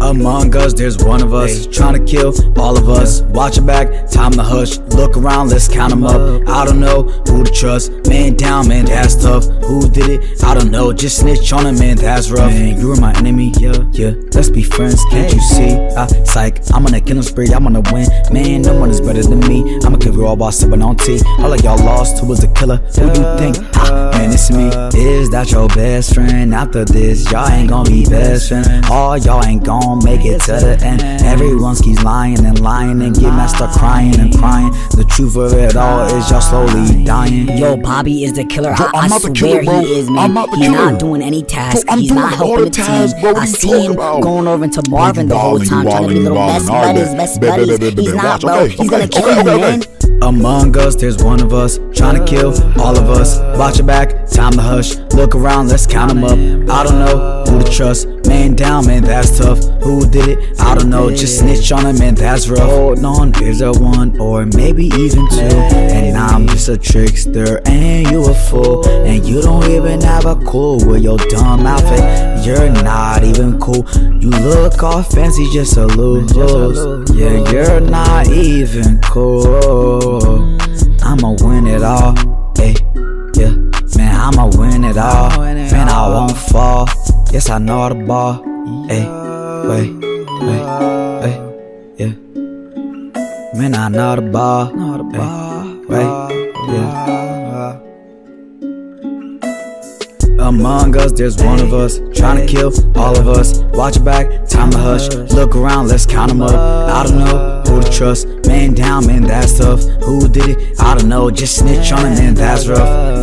Among us, there's one of us trying to kill all of us. Watch your back, time to hush. Look around, let's count them up. I don't know who to trust. Man down, man, that's tough. Who did it? I don't know. Just snitch on him, man, that's rough. Man, you were my enemy, yeah, yeah. Let's be friends, can't you see? I psych, I'm on a killing spree, I'm on a win. Man, no one is better than me. I'ma kill you all while sipping on tea. All of y'all lost, who was the killer? Who do you think? Ah, man, it's me. Is that your best friend? After this, y'all ain't gonna be best friends. All y'all ain't gonna make it to the end. Everyone keeps lying and lying and get messed up crying and crying. The truth of it all is y'all slowly dying. Yo, Bobby is the killer. I, I'm I swear killer, bro. he is, man. I'm not the He's killer. not doing any tasks. Bro, He's not helping the tasks, team. bro. I see him about? going over into Marvin the whole time, trying to be little best wildin'. All right, buddies, best buddies. He's not, bro. He's gonna kill you, man. Among us, there's one of us trying to kill all of us. Watch your back, time to hush. Look around, let's count them up. I don't know who to trust. Man down, man, that's tough. Who did it? I don't know. Just snitch on him, man, that's rough. Hold on, is a one or maybe even two. And I'm just a trickster, and you a fool. And you don't even have a clue with your dumb outfit. You're not even cool. You look all fancy just to lose. Yeah, you're not even cool. I'ma win it all. Hey, yeah, man, I'ma win it all. Man, I won't fall. Yes, I know to ball. Hey, wait, wait, wait, yeah. Man, I know to ball. Hey, wait, Among us, there's one of us trying to kill all of us. Watch your back, time to hush. Look around, let's count them up. I don't know who to trust. Man down, man, that's tough. Who did it? I don't know. Just snitch on him, man, that's rough.